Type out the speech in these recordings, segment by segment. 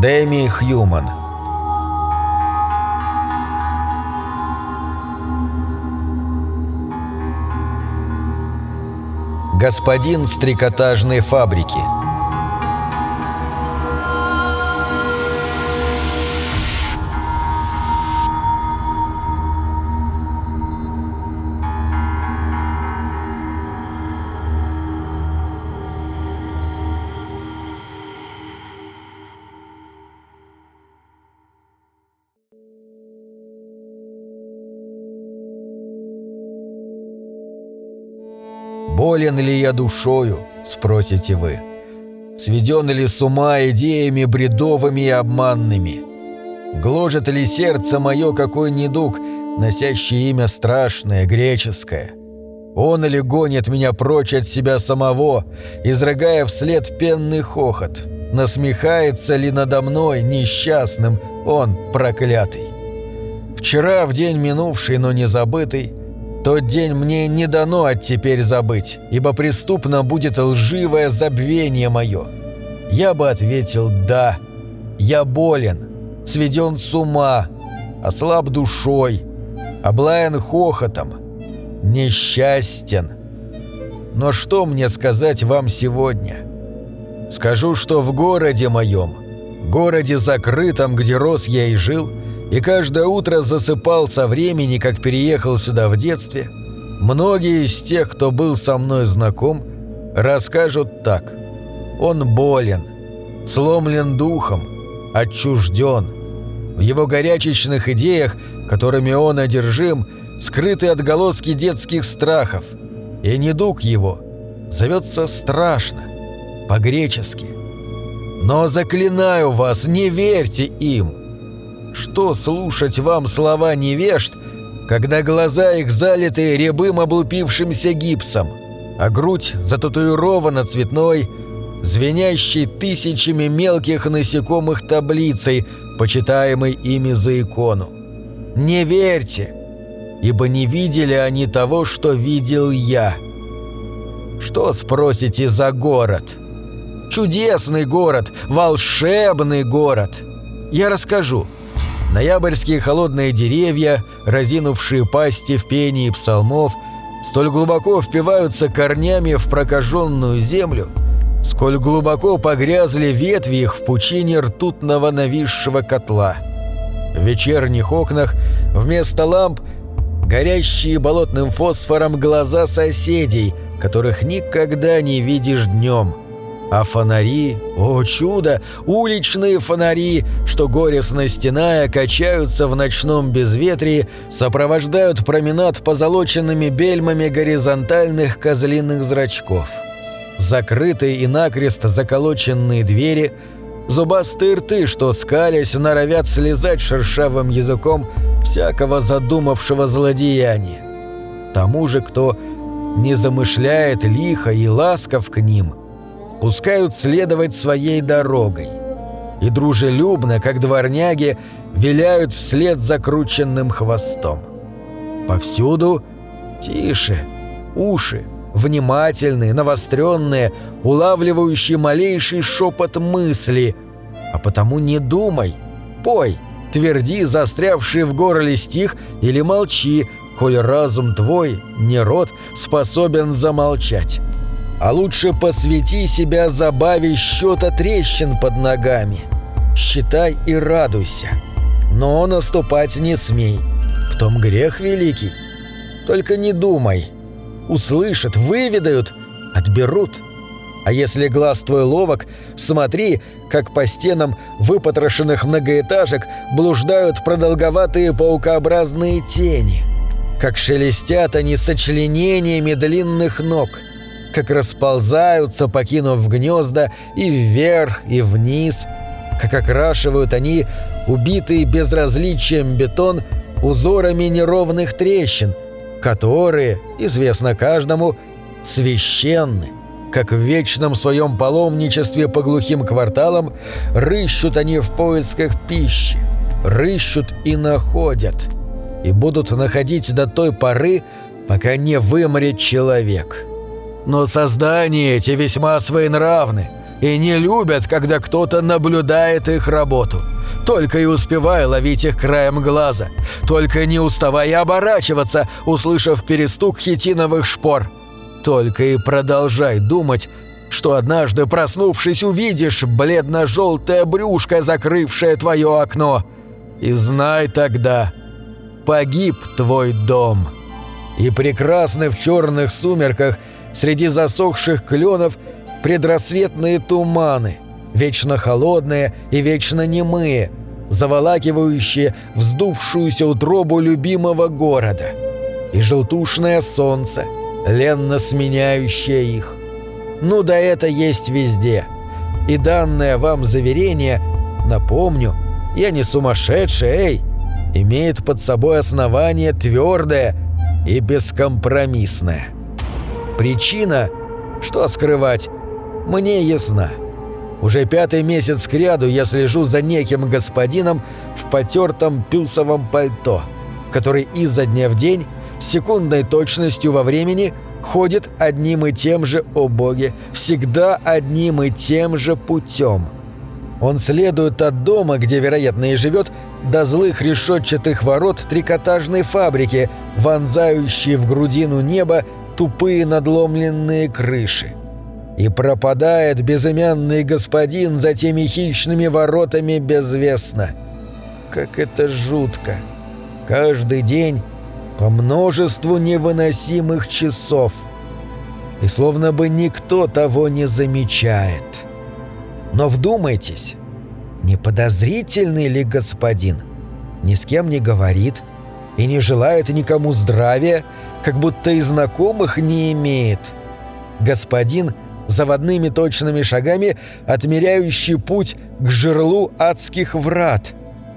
Дэми Хьюман. Господин с трикотажной фабрики Болен ли я душою, спросите вы? Сведен ли с ума идеями бредовыми и обманными? Гложет ли сердце мое какой недуг, носящий имя страшное, греческое? Он ли гонит меня прочь от себя самого, изрыгая вслед пенный хохот? Насмехается ли надо мной, несчастным, он проклятый? Вчера, в день минувший, но не забытый, тот день мне не дано оттеперь забыть, ибо преступно будет лживое забвение мое. Я бы ответил «да». Я болен, сведен с ума, ослаб душой, облаян хохотом, несчастен. Но что мне сказать вам сегодня? Скажу, что в городе моем, городе закрытом, где рос я и жил – и каждое утро засыпал со времени, как переехал сюда в детстве, многие из тех, кто был со мной знаком, расскажут так. Он болен, сломлен духом, отчужден. В его горячечных идеях, которыми он одержим, скрыты отголоски детских страхов, и недуг его зовется страшно, по-гречески. Но заклинаю вас, не верьте им – что слушать вам слова невежд, когда глаза их залиты рябым облупившимся гипсом, а грудь зататуирована цветной, звенящей тысячами мелких насекомых таблицей, почитаемой ими за икону. Не верьте, ибо не видели они того, что видел я. Что, спросите, за город? Чудесный город, волшебный город. Я расскажу. Ноябрьские холодные деревья, разинувшие пасти в пении псалмов, столь глубоко впиваются корнями в прокаженную землю, сколь глубоко погрязли ветви их в пучине ртутного нависшего котла. В вечерних окнах вместо ламп горящие болотным фосфором глаза соседей, которых никогда не видишь днем – а фонари, о чудо, уличные фонари, что горестно стеная, качаются в ночном безветрии, сопровождают променад позолоченными бельмами горизонтальных козлиных зрачков. Закрытые и накрест заколоченные двери, зубастые рты, что скалясь, норовят слезать шершавым языком всякого задумавшего злодеяния. Тому же, кто не замышляет лихо и ласков к ним – пускают следовать своей дорогой. И дружелюбно, как дворняги, виляют вслед закрученным хвостом. Повсюду тише, уши, внимательные, навостренные, улавливающие малейший шепот мысли. А потому не думай, пой, тверди застрявший в горле стих или молчи, коль разум твой, не рот, способен замолчать а лучше посвяти себя забаве счета трещин под ногами. Считай и радуйся. Но наступать не смей. В том грех великий. Только не думай. Услышат, выведают, отберут. А если глаз твой ловок, смотри, как по стенам выпотрошенных многоэтажек блуждают продолговатые паукообразные тени. Как шелестят они сочленениями длинных ног – как расползаются, покинув гнезда, и вверх, и вниз, как окрашивают они убитый безразличием бетон узорами неровных трещин, которые, известно каждому, священны, как в вечном своем паломничестве по глухим кварталам рыщут они в поисках пищи, рыщут и находят, и будут находить до той поры, пока не вымрет человек». Но создания эти весьма своенравны, и не любят, когда кто-то наблюдает их работу. Только и успевай ловить их краем глаза. Только не уставай оборачиваться, услышав перестук хитиновых шпор. Только и продолжай думать, что однажды, проснувшись, увидишь бледно-желтое брюшко, закрывшее твое окно. И знай тогда, погиб твой дом. И прекрасны в черных сумерках среди засохших кленов предрассветные туманы, вечно холодные и вечно немые, заволакивающие вздувшуюся утробу любимого города. И желтушное солнце, ленно сменяющее их. Ну да это есть везде. И данное вам заверение, напомню, я не сумасшедший, эй, имеет под собой основание твердое и бескомпромиссное. Причина, что скрывать, мне ясна. Уже пятый месяц кряду я слежу за неким господином в потертом пюсовом пальто, который изо дня в день, секундной точностью во времени, ходит одним и тем же, о боге, всегда одним и тем же путем. Он следует от дома, где, вероятно, и живет, до злых решетчатых ворот трикотажной фабрики, вонзающие в грудину неба тупые надломленные крыши. И пропадает безымянный господин за теми хищными воротами безвестно. Как это жутко. Каждый день по множеству невыносимых часов. И словно бы никто того не замечает. Но вдумайтесь, не подозрительный ли господин? Ни с кем не говорит и не желает никому здравия, как будто и знакомых не имеет. Господин – заводными точными шагами, отмеряющий путь к жерлу адских врат,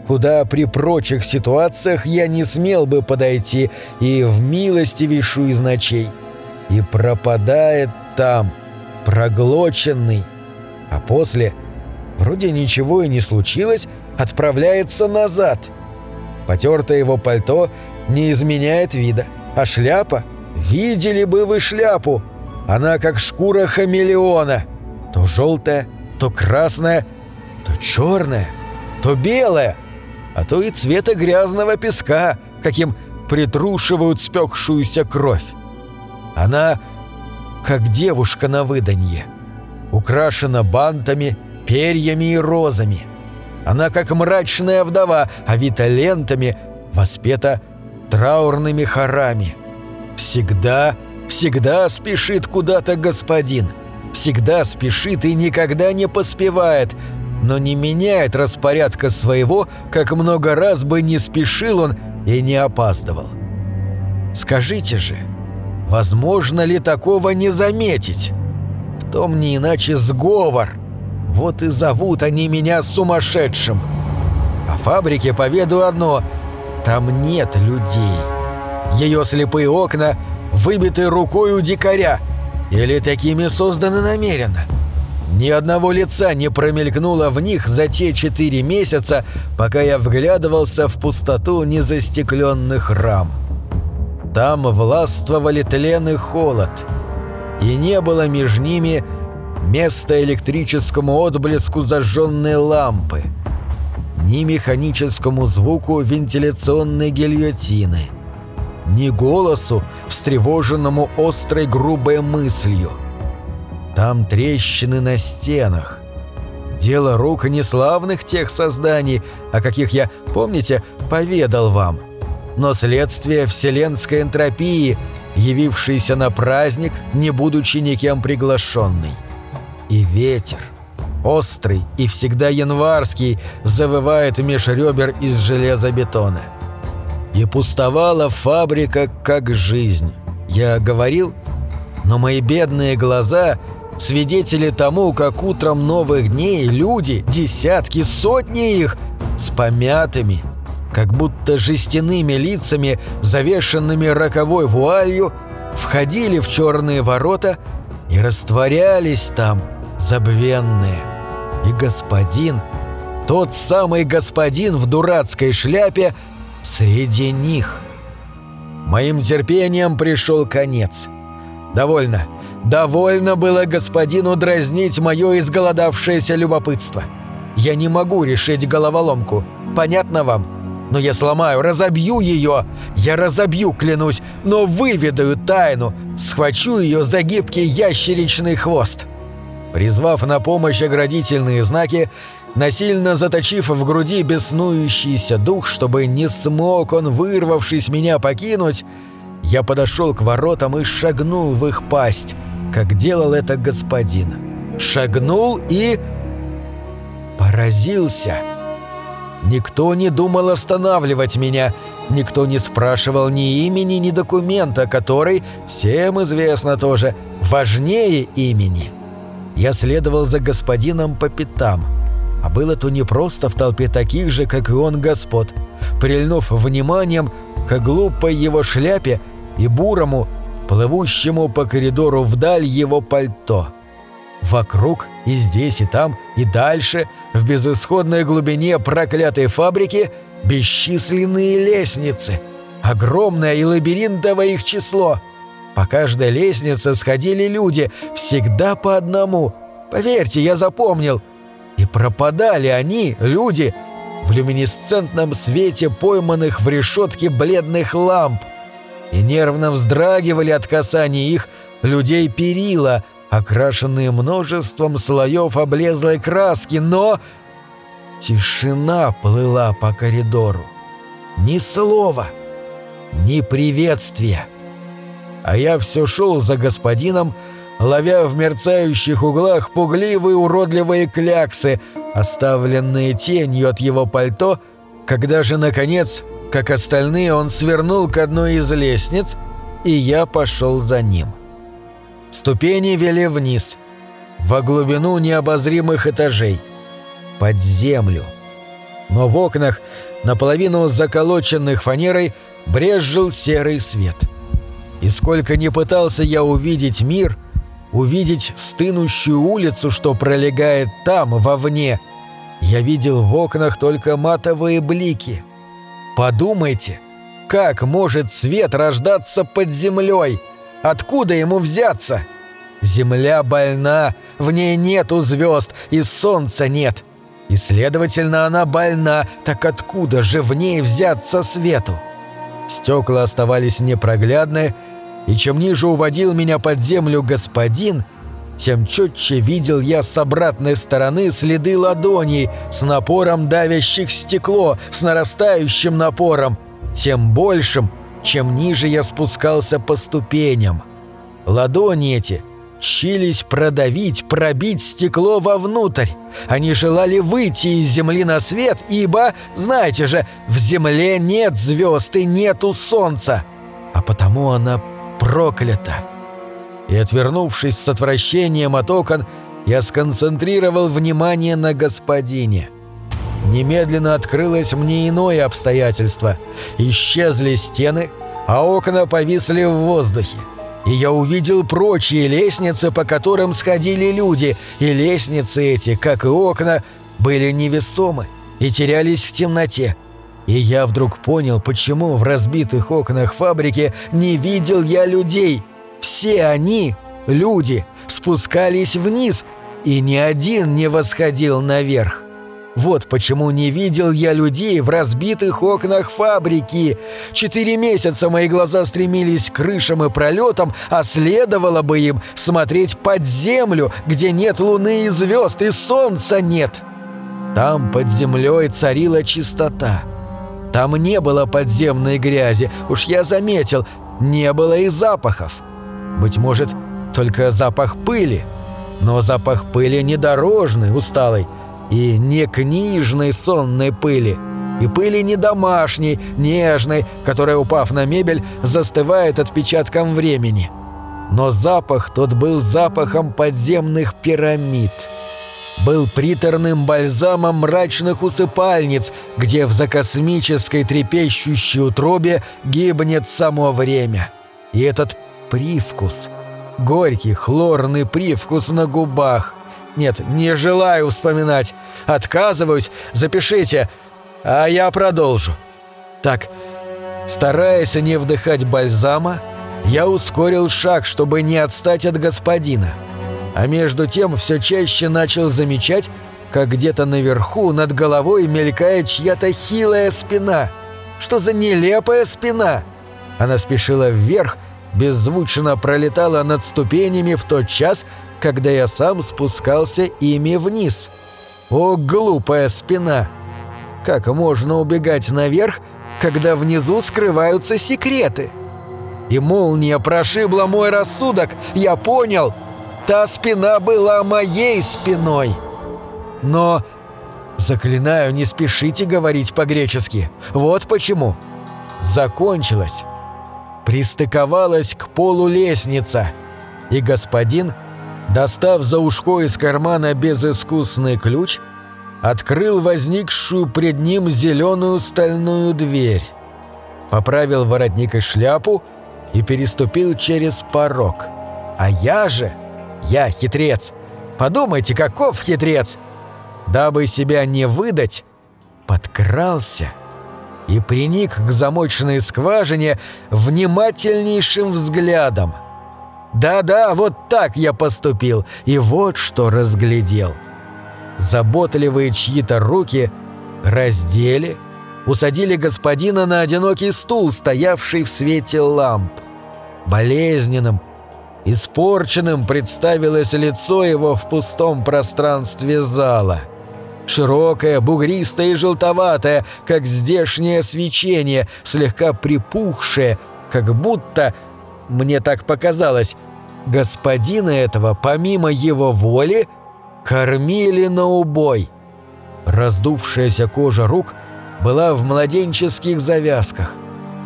куда при прочих ситуациях я не смел бы подойти и в милостивейшую из ночей. И пропадает там, проглоченный, а после, вроде ничего и не случилось, отправляется назад. Потертое его пальто не изменяет вида, а шляпа, видели бы вы шляпу, она как шкура хамелеона. То желтая, то красная, то черная, то белая, а то и цвета грязного песка, каким притрушивают спекшуюся кровь. Она как девушка на выданье, украшена бантами, перьями и розами. Она как мрачная вдова, овита лентами, воспета траурными хорами. Всегда Всегда спешит куда-то господин. Всегда спешит и никогда не поспевает, но не меняет распорядка своего, как много раз бы не спешил он и не опаздывал. Скажите же, возможно ли такого не заметить? В том не иначе сговор. Вот и зовут они меня сумасшедшим. О фабрике поведу одно – там нет людей. Ее слепые окна – выбиты рукой у дикаря, или такими созданы намеренно. Ни одного лица не промелькнуло в них за те четыре месяца, пока я вглядывался в пустоту незастекленных рам. Там властвовали тлен и холод, и не было между ними места электрическому отблеску зажженной лампы, ни механическому звуку вентиляционной гильотины — ни голосу, встревоженному острой грубой мыслью. Там трещины на стенах. Дело рук не славных тех созданий, о каких я, помните, поведал вам, но следствие вселенской энтропии, явившейся на праздник, не будучи никем приглашенный. И ветер, острый и всегда январский, завывает меж ребер из железобетона. И пустовала фабрика как жизнь. Я говорил, но мои бедные глаза – свидетели тому, как утром новых дней люди, десятки, сотни их, с помятыми, как будто жестяными лицами, завешенными роковой вуалью, входили в черные ворота и растворялись там, забвенные. И господин, тот самый господин в дурацкой шляпе – среди них. Моим терпением пришел конец. Довольно. Довольно было господину дразнить мое изголодавшееся любопытство. Я не могу решить головоломку. Понятно вам? Но я сломаю, разобью ее. Я разобью, клянусь, но выведаю тайну. Схвачу ее за гибкий ящеричный хвост. Призвав на помощь оградительные знаки, насильно заточив в груди беснующийся дух, чтобы не смог он, вырвавшись меня покинуть, я подошел к воротам и шагнул в их пасть, как делал это господин. Шагнул и... поразился. Никто не думал останавливать меня, никто не спрашивал ни имени, ни документа, который, всем известно тоже, важнее имени. Я следовал за господином по пятам. А было то не просто в толпе таких же, как и он, господ. Прильнув вниманием к глупой его шляпе и бурому, плывущему по коридору вдаль его пальто. Вокруг, и здесь, и там, и дальше, в безысходной глубине проклятой фабрики, бесчисленные лестницы. Огромное и лабиринтовое их число. По каждой лестнице сходили люди, всегда по одному. Поверьте, я запомнил. И пропадали они, люди, в люминесцентном свете пойманных в решетке бледных ламп и нервно вздрагивали от касания их людей перила, окрашенные множеством слоев облезлой краски, но... Тишина плыла по коридору. Ни слова, ни приветствия. А я все шел за господином, ловя в мерцающих углах пугливые уродливые кляксы, оставленные тенью от его пальто, когда же, наконец, как остальные, он свернул к одной из лестниц, и я пошел за ним. Ступени вели вниз, во глубину необозримых этажей, под землю. Но в окнах, наполовину заколоченных фанерой, брезжил серый свет. И сколько не пытался я увидеть мир, увидеть стынущую улицу, что пролегает там, вовне, я видел в окнах только матовые блики — Подумайте, как может свет рождаться под землей? Откуда ему взяться? Земля больна, в ней нету звезд и солнца нет. И, следовательно, она больна, так откуда же в ней взяться свету? Стекла оставались непроглядны, и чем ниже уводил меня под землю господин, тем четче видел я с обратной стороны следы ладоней, с напором давящих стекло, с нарастающим напором, тем большим, чем ниже я спускался по ступеням. Ладони эти чились продавить, пробить стекло вовнутрь. Они желали выйти из земли на свет, ибо, знаете же, в земле нет звезд и нету солнца, а потому она проклята и, отвернувшись с отвращением от окон, я сконцентрировал внимание на господине. Немедленно открылось мне иное обстоятельство. Исчезли стены, а окна повисли в воздухе. И я увидел прочие лестницы, по которым сходили люди, и лестницы эти, как и окна, были невесомы и терялись в темноте. И я вдруг понял, почему в разбитых окнах фабрики не видел я людей — все они, люди, спускались вниз, и ни один не восходил наверх. Вот почему не видел я людей в разбитых окнах фабрики. Четыре месяца мои глаза стремились к крышам и пролетам, а следовало бы им смотреть под землю, где нет луны и звезд, и солнца нет. Там под землей царила чистота. Там не было подземной грязи, уж я заметил, не было и запахов. Быть может, только запах пыли. Но запах пыли не дорожный, усталый, и не книжной сонной пыли, и пыли не домашней, нежной, которая, упав на мебель, застывает отпечатком времени. Но запах тот был запахом подземных пирамид. Был приторным бальзамом мрачных усыпальниц, где в закосмической трепещущей утробе гибнет само время. И этот привкус. Горький, хлорный привкус на губах. Нет, не желаю вспоминать. Отказываюсь, запишите, а я продолжу. Так, стараясь не вдыхать бальзама, Я ускорил шаг, чтобы не отстать от господина. А между тем все чаще начал замечать, как где-то наверху над головой мелькает чья-то хилая спина. Что за нелепая спина? Она спешила вверх, беззвучно пролетала над ступенями в тот час, когда я сам спускался ими вниз. О, глупая спина! Как можно убегать наверх, когда внизу скрываются секреты? И молния прошибла мой рассудок, я понял, та спина была моей спиной. Но... Заклинаю, не спешите говорить по-гречески. Вот почему. Закончилось. Пристыковалась к полу лестница, и господин достав за ушко из кармана безыскусный ключ, открыл возникшую пред ним зеленую стальную дверь, поправил воротник и шляпу и переступил через порог. А я же, я хитрец, подумайте, каков хитрец, дабы себя не выдать, подкрался и приник к замочной скважине внимательнейшим взглядом – да-да, вот так я поступил, и вот что разглядел. Заботливые чьи-то руки раздели, усадили господина на одинокий стул, стоявший в свете ламп. Болезненным, испорченным представилось лицо его в пустом пространстве зала. Широкое, бугристое и желтоватое, как здешнее свечение, слегка припухшее, как будто мне так показалось, господина этого, помимо его воли, кормили на убой. Раздувшаяся кожа рук была в младенческих завязках.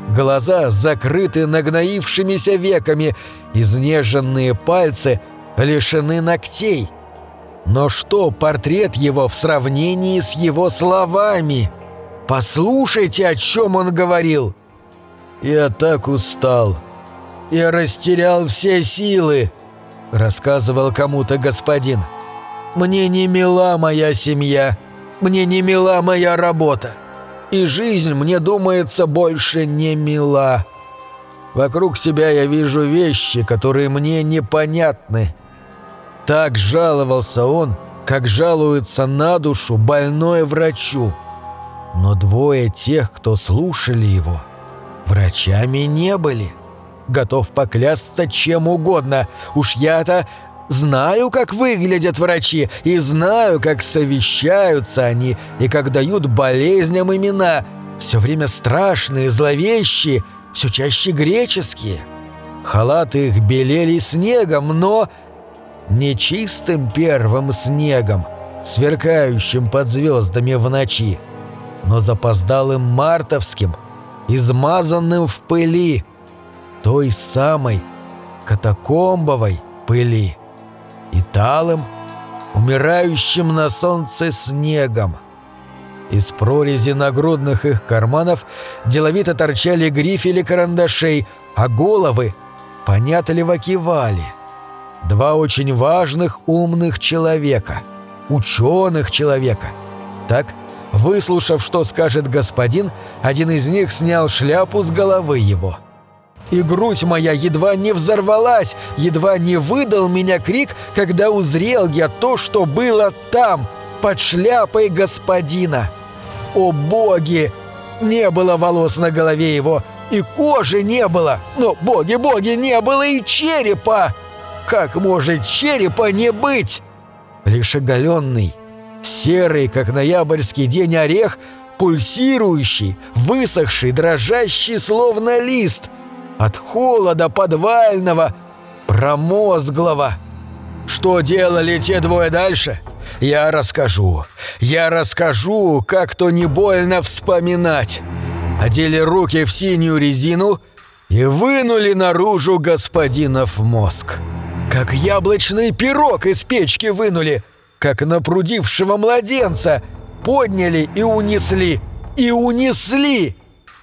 Глаза закрыты нагноившимися веками, изнеженные пальцы лишены ногтей. Но что портрет его в сравнении с его словами? Послушайте, о чем он говорил. «Я так устал», «Я растерял все силы», — рассказывал кому-то господин. «Мне не мила моя семья, мне не мила моя работа, и жизнь, мне думается, больше не мила. Вокруг себя я вижу вещи, которые мне непонятны». Так жаловался он, как жалуется на душу больной врачу. Но двое тех, кто слушали его, врачами не были. — Готов поклясться чем угодно. Уж я-то знаю, как выглядят врачи, и знаю, как совещаются они, и как дают болезням имена. Все время страшные, зловещие, все чаще греческие. Халаты их белели снегом, но... Не чистым первым снегом, сверкающим под звездами в ночи, но запоздалым мартовским, измазанным в пыли, той самой катакомбовой пыли и талым, умирающим на солнце снегом. Из прорези нагрудных их карманов деловито торчали грифели карандашей, а головы понятливо кивали. Два очень важных умных человека, ученых человека. Так, выслушав, что скажет господин, один из них снял шляпу с головы его – и грудь моя едва не взорвалась, едва не выдал меня крик, когда узрел я то, что было там, под шляпой господина. О боги! Не было волос на голове его, и кожи не было, но, боги, боги, не было и черепа! Как может черепа не быть? Лишь оголенный, серый, как ноябрьский день орех, пульсирующий, высохший, дрожащий, словно лист — от холода подвального, промозглого. Что делали те двое дальше? Я расскажу. Я расскажу, как то не больно вспоминать. Одели руки в синюю резину и вынули наружу господинов мозг. Как яблочный пирог из печки вынули, как напрудившего младенца, подняли и унесли. И унесли!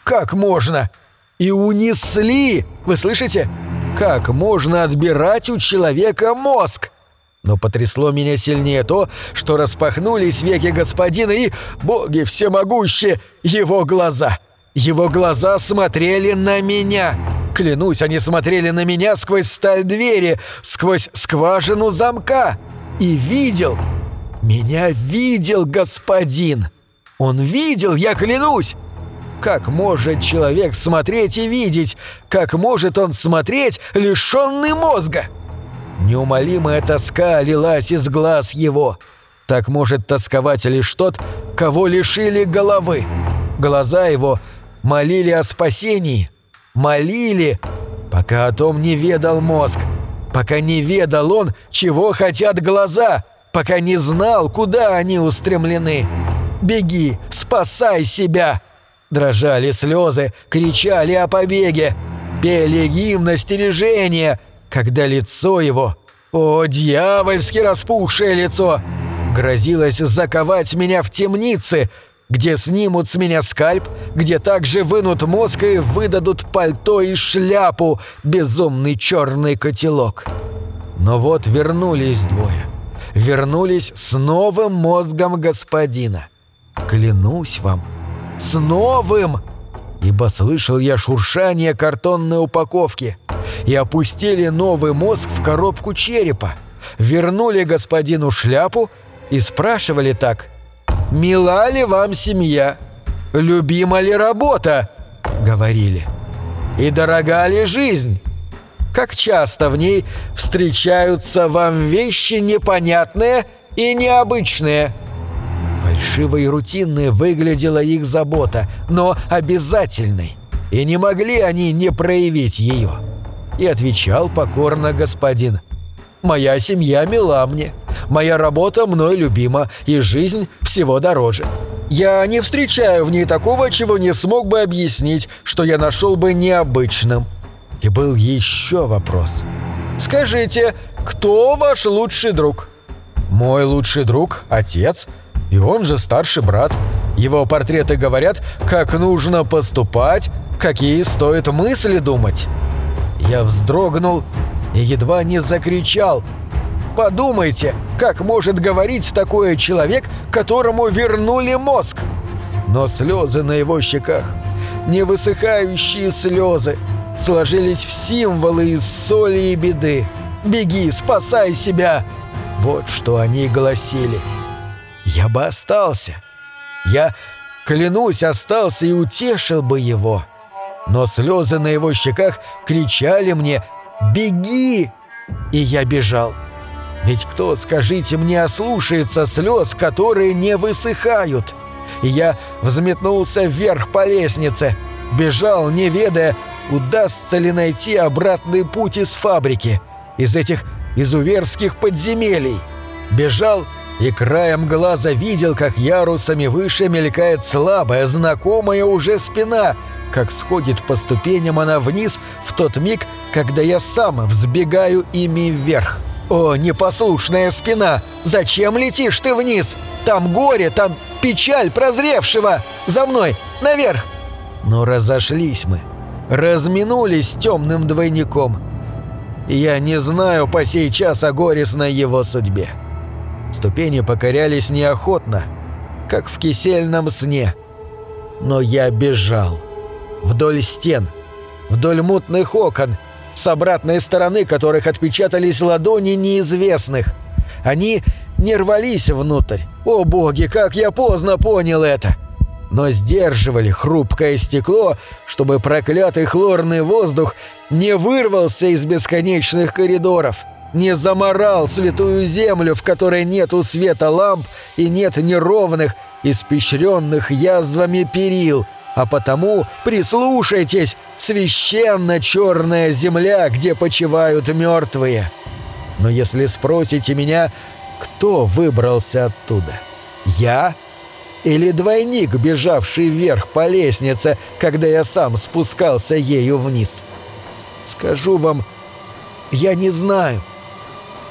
Как можно? И унесли! Вы слышите? Как можно отбирать у человека мозг? Но потрясло меня сильнее то, что распахнулись веки господина и, боги всемогущие, его глаза. Его глаза смотрели на меня. Клянусь, они смотрели на меня сквозь сталь двери, сквозь скважину замка. И видел. Меня видел господин. Он видел, я клянусь. Как может человек смотреть и видеть? Как может он смотреть, лишенный мозга? Неумолимая тоска лилась из глаз его. Так может тосковать лишь тот, кого лишили головы. Глаза его молили о спасении. Молили, пока о том не ведал мозг. Пока не ведал он, чего хотят глаза. Пока не знал, куда они устремлены. «Беги, спасай себя!» Дрожали слезы, кричали о побеге, пели гимн стережения, когда лицо его, о, дьявольски распухшее лицо, грозилось заковать меня в темнице, где снимут с меня скальп, где также вынут мозг и выдадут пальто и шляпу, безумный черный котелок. Но вот вернулись двое. Вернулись с новым мозгом господина. Клянусь вам, с новым! Ибо слышал я шуршание картонной упаковки. И опустили новый мозг в коробку черепа. Вернули господину шляпу и спрашивали так. «Мила ли вам семья? Любима ли работа?» Говорили. «И дорога ли жизнь?» Как часто в ней встречаются вам вещи непонятные и необычные – Фальшивой и рутинной выглядела их забота, но обязательной. И не могли они не проявить ее. И отвечал покорно господин. «Моя семья мила мне, моя работа мной любима, и жизнь всего дороже. Я не встречаю в ней такого, чего не смог бы объяснить, что я нашел бы необычным». И был еще вопрос. «Скажите, кто ваш лучший друг?» «Мой лучший друг – отец», и он же старший брат. Его портреты говорят, как нужно поступать, какие стоит мысли думать. Я вздрогнул и едва не закричал. Подумайте, как может говорить такое человек, которому вернули мозг? Но слезы на его щеках, невысыхающие слезы, сложились в символы из соли и беды. «Беги, спасай себя!» Вот что они гласили. Я бы остался. Я, клянусь, остался и утешил бы его. Но слезы на его щеках кричали мне «Беги!» И я бежал. Ведь кто, скажите мне, ослушается слез, которые не высыхают? И я взметнулся вверх по лестнице, бежал, не ведая, удастся ли найти обратный путь из фабрики, из этих изуверских подземелий. Бежал и краем глаза видел, как ярусами выше мелькает слабая, знакомая уже спина, как сходит по ступеням она вниз в тот миг, когда я сам взбегаю ими вверх. «О, непослушная спина! Зачем летишь ты вниз? Там горе, там печаль прозревшего! За мной, наверх!» Но разошлись мы, разминулись с темным двойником. Я не знаю по сей час о горестной его судьбе. Ступени покорялись неохотно, как в кисельном сне. Но я бежал. Вдоль стен, вдоль мутных окон, с обратной стороны которых отпечатались ладони неизвестных. Они не рвались внутрь. О боги, как я поздно понял это! Но сдерживали хрупкое стекло, чтобы проклятый хлорный воздух не вырвался из бесконечных коридоров — не заморал святую землю, в которой нету света ламп и нет неровных, испещренных язвами перил, а потому прислушайтесь, священно черная земля, где почивают мертвые. Но если спросите меня, кто выбрался оттуда? Я или двойник, бежавший вверх по лестнице, когда я сам спускался ею вниз? Скажу вам, я не знаю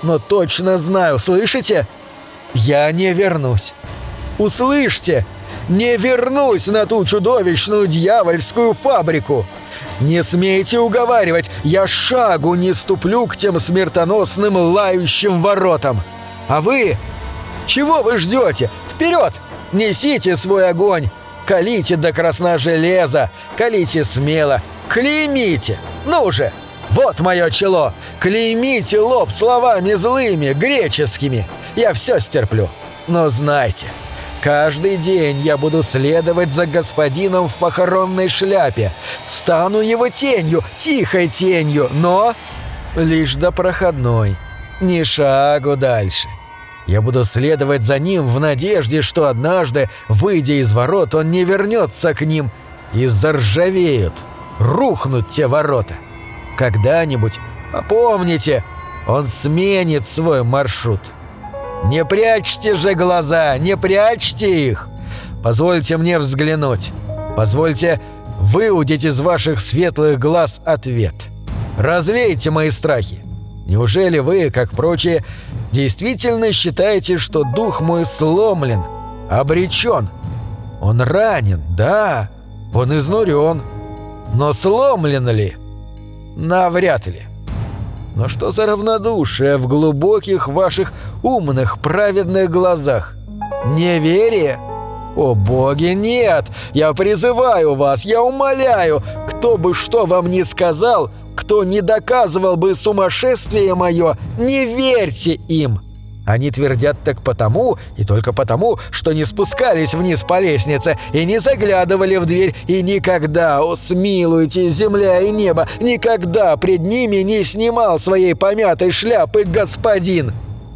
но точно знаю, слышите? Я не вернусь. Услышьте! Не вернусь на ту чудовищную дьявольскую фабрику! Не смейте уговаривать, я шагу не ступлю к тем смертоносным лающим воротам! А вы? Чего вы ждете? Вперед! Несите свой огонь! Калите до красна железа, калите смело, Клеймите! Ну же! Вот мое чело! Клеймите лоб словами злыми, греческими! Я все стерплю. Но знайте, каждый день я буду следовать за господином в похоронной шляпе. Стану его тенью, тихой тенью, но лишь до проходной. Ни шагу дальше. Я буду следовать за ним в надежде, что однажды, выйдя из ворот, он не вернется к ним и заржавеют, рухнут те ворота. Когда-нибудь, попомните, он сменит свой маршрут. Не прячьте же глаза, не прячьте их. Позвольте мне взглянуть. Позвольте выудить из ваших светлых глаз ответ. Развейте мои страхи. Неужели вы, как прочие, действительно считаете, что дух мой сломлен, обречен? Он ранен, да, он изнурен. Но сломлен ли? Навряд ли. Но что за равнодушие в глубоких ваших умных, праведных глазах? Неверие? О боги, нет! Я призываю вас, я умоляю, кто бы что вам ни сказал, кто не доказывал бы сумасшествие мое, не верьте им!» Они твердят так потому и только потому, что не спускались вниз по лестнице и не заглядывали в дверь, и никогда, о смилуйте, земля и небо, никогда пред ними не снимал своей помятой шляпы господин.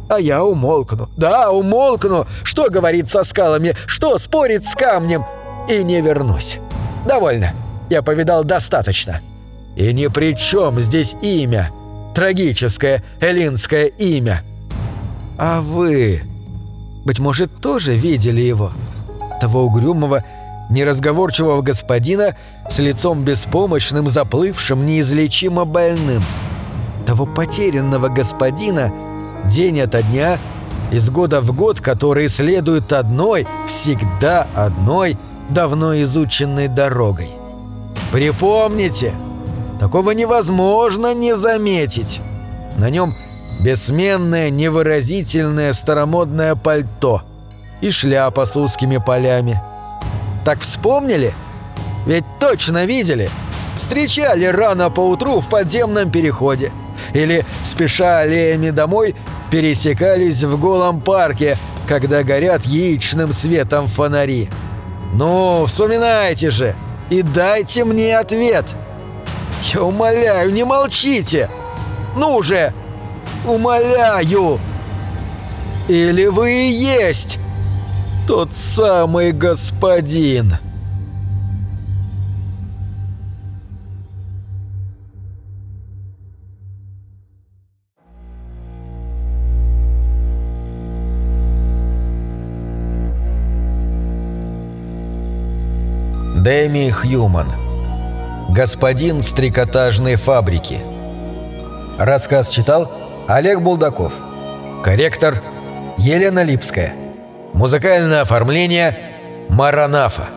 А я умолкну. Да, умолкну. Что говорит со скалами, что спорит с камнем. И не вернусь. Довольно. Я повидал достаточно. И ни при чем здесь имя. Трагическое эллинское имя. А вы, быть может, тоже видели его? Того угрюмого, неразговорчивого господина с лицом беспомощным, заплывшим, неизлечимо больным. Того потерянного господина, день ото дня, из года в год, который следует одной, всегда одной, давно изученной дорогой. Припомните, Такого невозможно не заметить. На нем бессменное, невыразительное старомодное пальто и шляпа с узкими полями. Так вспомнили? Ведь точно видели. Встречали рано поутру в подземном переходе. Или, спеша аллеями домой, пересекались в голом парке, когда горят яичным светом фонари. Ну, вспоминайте же и дайте мне ответ. «Я умоляю, не молчите! Ну же! Умоляю! Или вы и есть тот самый господин?» Дэми Хьюман Господин с трикотажной фабрики. Рассказ читал Олег Булдаков. Корректор Елена Липская. Музыкальное оформление Маранафа.